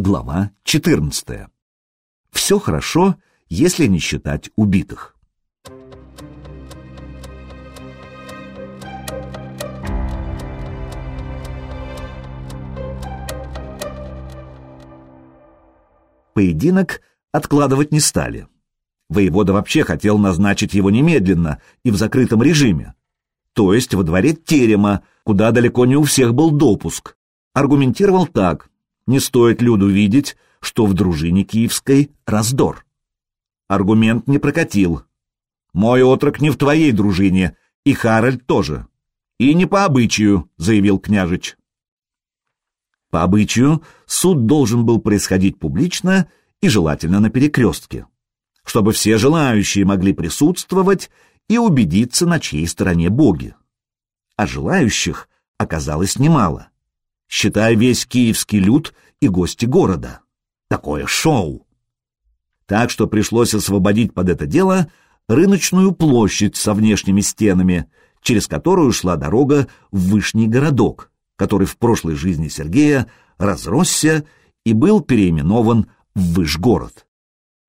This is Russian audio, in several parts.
Глава 14. Все хорошо, если не считать убитых. Поединок откладывать не стали. Воевода вообще хотел назначить его немедленно и в закрытом режиме, то есть во дворе терема, куда далеко не у всех был допуск. Аргументировал так, не стоит Люду видеть, что в дружине киевской раздор. Аргумент не прокатил. «Мой отрок не в твоей дружине, и Харальд тоже. И не по обычаю», — заявил княжич. По обычаю суд должен был происходить публично и желательно на перекрестке, чтобы все желающие могли присутствовать и убедиться, на чьей стороне боги. А желающих оказалось немало. Считай весь киевский люд и гости города. Такое шоу! Так что пришлось освободить под это дело рыночную площадь со внешними стенами, через которую шла дорога в Вышний городок, который в прошлой жизни Сергея разросся и был переименован в Вышгород.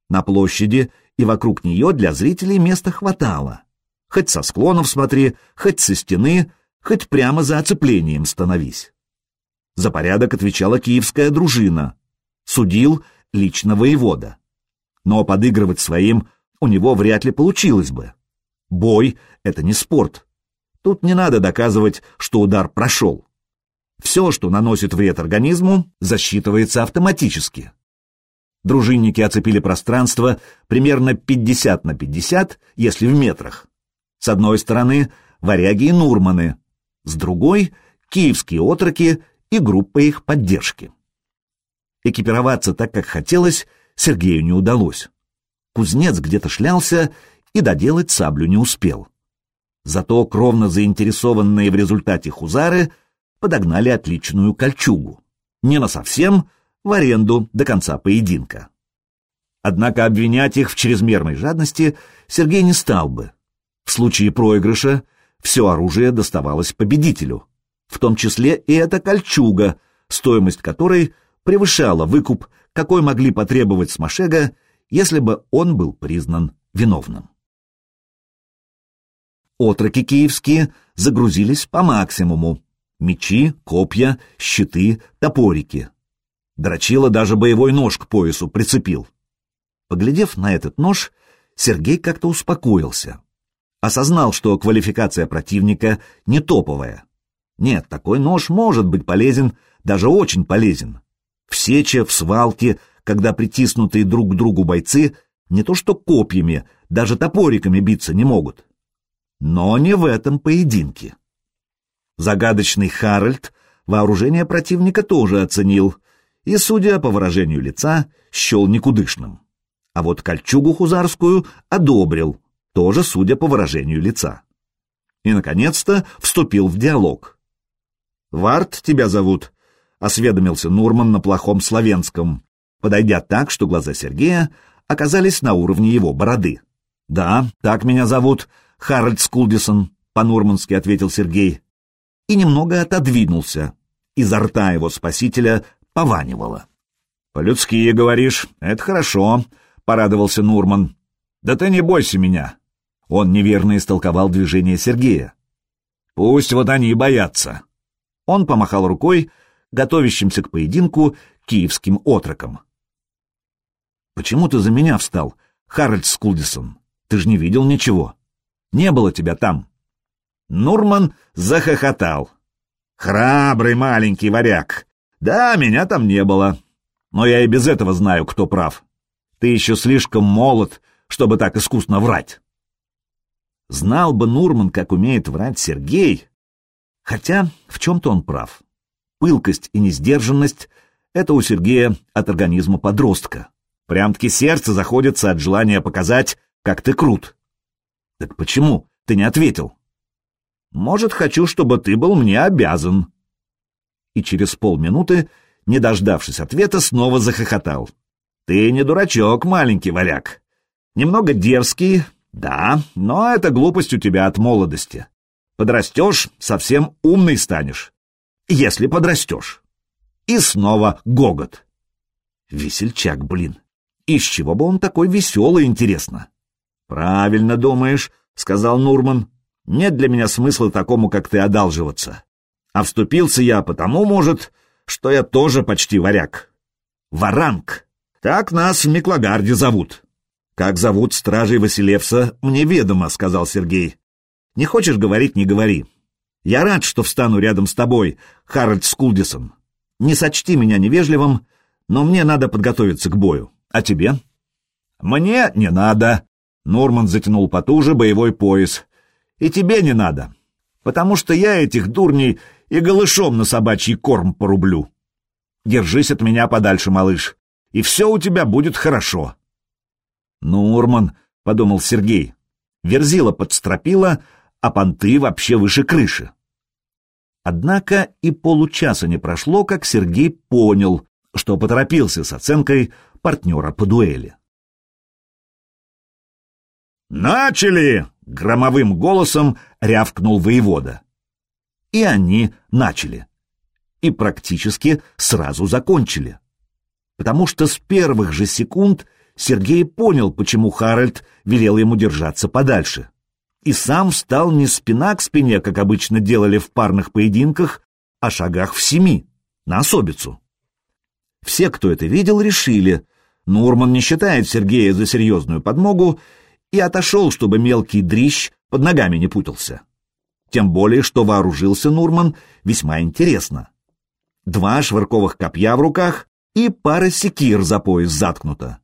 На площади и вокруг нее для зрителей места хватало. Хоть со склонов смотри, хоть со стены, хоть прямо за оцеплением становись. За порядок отвечала киевская дружина. Судил лично воевода. Но подыгрывать своим у него вряд ли получилось бы. Бой — это не спорт. Тут не надо доказывать, что удар прошел. Все, что наносит вред организму, засчитывается автоматически. Дружинники оцепили пространство примерно 50 на 50, если в метрах. С одной стороны — варяги и нурманы, с другой — киевские отроки и группа их поддержки. Экипироваться так, как хотелось, Сергею не удалось. Кузнец где-то шлялся и доделать саблю не успел. Зато кровно заинтересованные в результате хузары подогнали отличную кольчугу. Не на совсем, в аренду до конца поединка. Однако обвинять их в чрезмерной жадности Сергей не стал бы. В случае проигрыша все оружие доставалось победителю, в том числе и эта кольчуга, стоимость которой превышала выкуп, какой могли потребовать с Машега, если бы он был признан виновным. Отроки киевские загрузились по максимуму. Мечи, копья, щиты, топорики. Дрочила даже боевой нож к поясу прицепил. Поглядев на этот нож, Сергей как-то успокоился. Осознал, что квалификация противника не топовая. Нет, такой нож может быть полезен, даже очень полезен. В сече, в свалке, когда притиснутые друг к другу бойцы не то что копьями, даже топориками биться не могут. Но не в этом поединке. Загадочный Харальд вооружение противника тоже оценил и, судя по выражению лица, счел никудышным. А вот кольчугу хузарскую одобрил, тоже судя по выражению лица. И, наконец-то, вступил в диалог. «Варт тебя зовут?» — осведомился Нурман на плохом славянском, подойдя так, что глаза Сергея оказались на уровне его бороды. «Да, так меня зовут, Харальд Скулдисон», — по-нурмански ответил Сергей. И немного отодвинулся. Изо рта его спасителя пованивало. «По-людски, говоришь, это хорошо», — порадовался Нурман. «Да ты не бойся меня. Он неверно истолковал движение Сергея. «Пусть вот они и боятся». Он помахал рукой, готовящимся к поединку киевским отрокам. «Почему ты за меня встал, Харальд Скулдисон? Ты же не видел ничего. Не было тебя там». Нурман захохотал. «Храбрый маленький варяг. Да, меня там не было. Но я и без этого знаю, кто прав. Ты еще слишком молод, чтобы так искусно врать». Знал бы Нурман, как умеет врать Сергей. Хотя в чем-то он прав. Пылкость и несдержанность — это у Сергея от организма подростка. Прям-таки сердце заходится от желания показать, как ты крут. Так почему ты не ответил? Может, хочу, чтобы ты был мне обязан. И через полминуты, не дождавшись ответа, снова захохотал. Ты не дурачок, маленький валяк. Немного дерзкий, да, но это глупость у тебя от молодости. Подрастешь, совсем умный станешь. Если подрастешь. И снова гогот. Весельчак, блин. Из чего бы он такой веселый, интересно? Правильно думаешь, сказал Нурман. Нет для меня смысла такому, как ты, одалживаться. А вступился я потому, может, что я тоже почти варяг. Варанг. Так нас в Миклагарде зовут. Как зовут стражей Василевса, мне ведомо, сказал Сергей. Не хочешь говорить, не говори. Я рад, что встану рядом с тобой, Харальд Скулдисон. Не сочти меня невежливым, но мне надо подготовиться к бою. А тебе? Мне не надо. Норман затянул потуже боевой пояс. И тебе не надо, потому что я этих дурней и голышом на собачий корм порублю. Держись от меня подальше, малыш, и все у тебя будет хорошо. Нурман, — подумал Сергей, — верзила подстропила, а понты вообще выше крыши. Однако и получаса не прошло, как Сергей понял, что поторопился с оценкой партнера по дуэли. «Начали!» — громовым голосом рявкнул воевода. И они начали. И практически сразу закончили. Потому что с первых же секунд Сергей понял, почему Харальд велел ему держаться подальше. И сам встал не спина к спине, как обычно делали в парных поединках, а шагах в семи, на особицу. Все, кто это видел, решили, Нурман не считает Сергея за серьезную подмогу и отошел, чтобы мелкий дрищ под ногами не путался. Тем более, что вооружился Нурман весьма интересно. Два швырковых копья в руках и пара секир за пояс заткнута.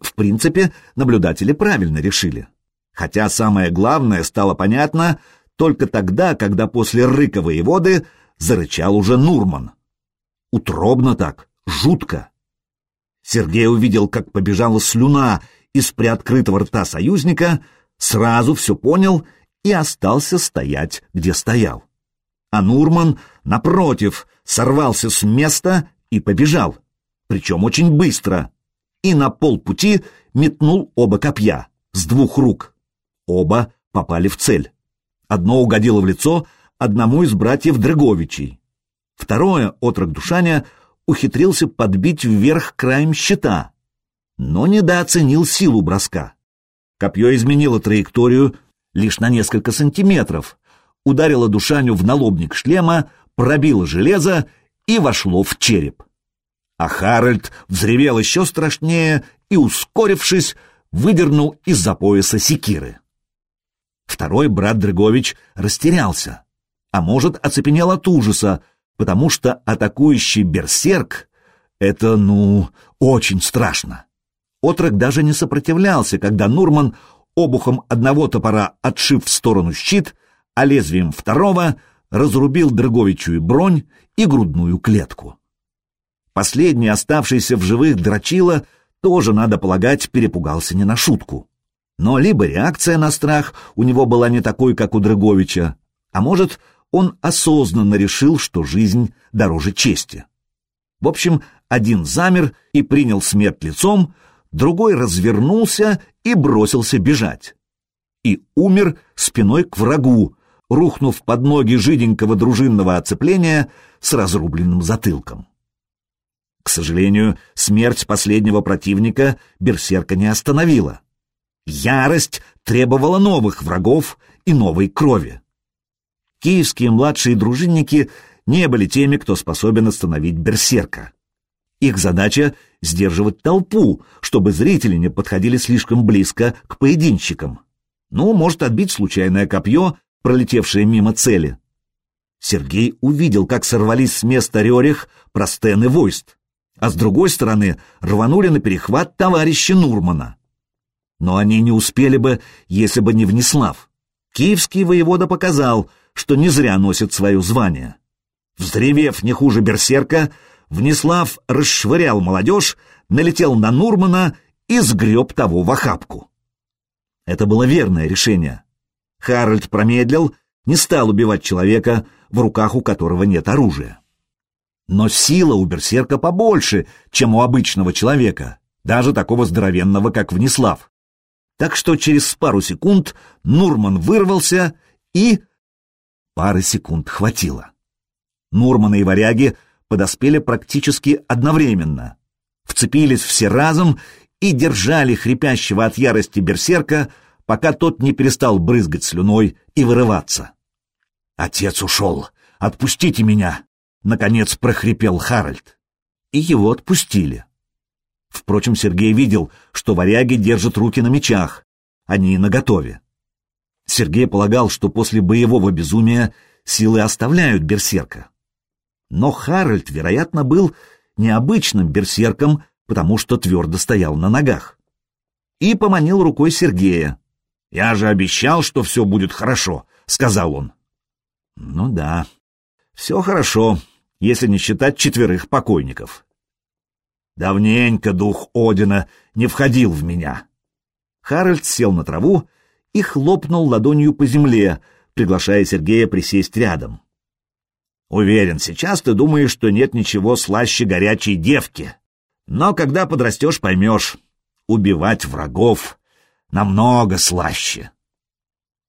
В принципе, наблюдатели правильно решили. Хотя самое главное стало понятно только тогда, когда после рыка воеводы зарычал уже Нурман. Утробно так, жутко. Сергей увидел, как побежала слюна из приоткрытого рта союзника, сразу все понял и остался стоять, где стоял. А Нурман, напротив, сорвался с места и побежал, причем очень быстро, и на полпути метнул оба копья с двух рук. Оба попали в цель. Одно угодило в лицо одному из братьев Драговичей. Второе, отрок Душаня, ухитрился подбить вверх краем щита, но недооценил силу броска. Копье изменило траекторию лишь на несколько сантиметров, ударило Душаню в налобник шлема, пробило железо и вошло в череп. А Харальд взревел еще страшнее и, ускорившись, выдернул из-за пояса секиры. Второй брат Дрыгович растерялся, а может, оцепенел от ужаса, потому что атакующий берсерк — это, ну, очень страшно. Отрок даже не сопротивлялся, когда Нурман обухом одного топора, отшив в сторону щит, а лезвием второго разрубил Дрыговичу и бронь и грудную клетку. Последний, оставшийся в живых дрочила, тоже, надо полагать, перепугался не на шутку. Но либо реакция на страх у него была не такой, как у Дрыговича, а может, он осознанно решил, что жизнь дороже чести. В общем, один замер и принял смерть лицом, другой развернулся и бросился бежать. И умер спиной к врагу, рухнув под ноги жиденького дружинного оцепления с разрубленным затылком. К сожалению, смерть последнего противника берсерка не остановила. Ярость требовала новых врагов и новой крови. Киевские младшие дружинники не были теми, кто способен остановить берсерка. Их задача — сдерживать толпу, чтобы зрители не подходили слишком близко к поединщикам. Ну, может отбить случайное копье, пролетевшее мимо цели. Сергей увидел, как сорвались с места Рерих простены войст, а с другой стороны рванули на перехват товарища Нурмана. Но они не успели бы, если бы не Внеслав. Киевский воевода показал, что не зря носит свое звание. Взревев не хуже берсерка, Внеслав расшвырял молодежь, налетел на Нурмана и сгреб того в охапку. Это было верное решение. Харальд промедлил, не стал убивать человека, в руках у которого нет оружия. Но сила у берсерка побольше, чем у обычного человека, даже такого здоровенного, как Внеслав. Так что через пару секунд Нурман вырвался и... Пары секунд хватило. Нурманы и варяги подоспели практически одновременно. вцепились все разом и держали хрипящего от ярости берсерка, пока тот не перестал брызгать слюной и вырываться. «Отец ушел! Отпустите меня!» — наконец прохрипел Харальд. И его отпустили. Впрочем, Сергей видел, что варяги держат руки на мечах, они наготове. Сергей полагал, что после боевого безумия силы оставляют берсерка. Но Харальд, вероятно, был необычным берсерком, потому что твердо стоял на ногах. И поманил рукой Сергея. «Я же обещал, что все будет хорошо», — сказал он. «Ну да, все хорошо, если не считать четверых покойников». Давненько дух Одина не входил в меня. Харальд сел на траву и хлопнул ладонью по земле, приглашая Сергея присесть рядом. Уверен, сейчас ты думаешь, что нет ничего слаще горячей девки. Но когда подрастешь, поймешь, убивать врагов намного слаще.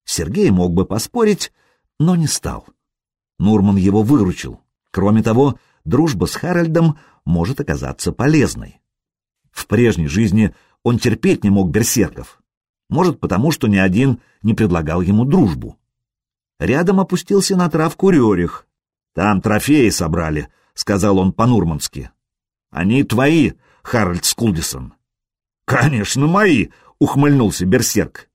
Сергей мог бы поспорить, но не стал. Нурман его выручил. Кроме того, дружба с Харальдом может оказаться полезной. В прежней жизни он терпеть не мог берсерков. Может, потому что ни один не предлагал ему дружбу. Рядом опустился на травку Рерих, «Там трофеи собрали», — сказал он по-нурмански. «Они твои, Харальд Скулдисон». «Конечно, мои», — ухмыльнулся берсерк.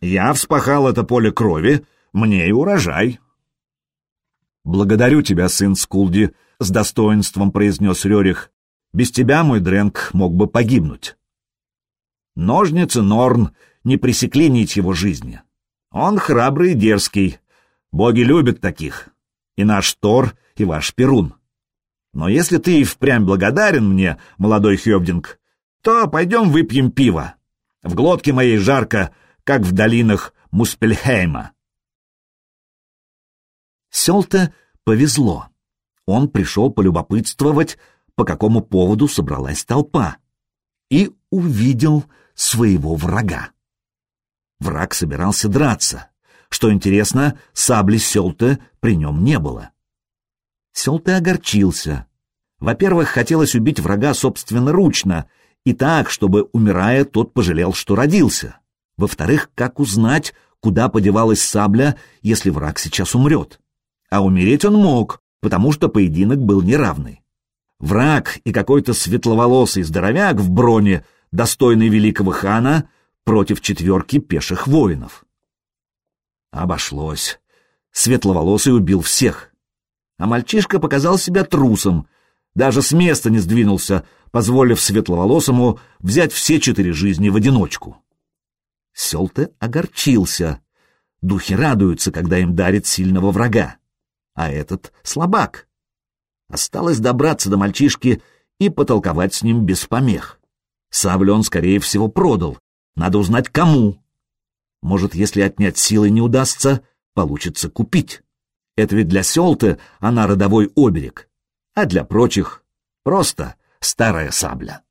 «Я вспахал это поле крови, мне и урожай». «Благодарю тебя, сын Скулди», — с достоинством произнес Рерих. «Без тебя мой Дрэнк мог бы погибнуть». Ножницы Норн не пресекли нить его жизни. Он храбрый и дерзкий. Боги любят таких и наш Тор, и ваш Перун. Но если ты и впрямь благодарен мне, молодой Хёбдинг, то пойдем выпьем пиво. В глотке моей жарко, как в долинах Муспельхейма. Селте повезло. Он пришел полюбопытствовать, по какому поводу собралась толпа, и увидел своего врага. Враг собирался драться. Что интересно, сабли Селте при нем не было. Селте огорчился. Во-первых, хотелось убить врага собственноручно, и так, чтобы, умирая, тот пожалел, что родился. Во-вторых, как узнать, куда подевалась сабля, если враг сейчас умрет? А умереть он мог, потому что поединок был неравный. Враг и какой-то светловолосый здоровяк в броне, достойный великого хана, против четверки пеших воинов. Обошлось. Светловолосый убил всех. А мальчишка показал себя трусом, даже с места не сдвинулся, позволив Светловолосому взять все четыре жизни в одиночку. Селте огорчился. Духи радуются, когда им дарит сильного врага. А этот слабак. Осталось добраться до мальчишки и потолковать с ним без помех. Саблю он, скорее всего, продал. Надо узнать, кому. Может, если отнять силы не удастся, получится купить. Это ведь для Селты она родовой оберег, а для прочих просто старая сабля.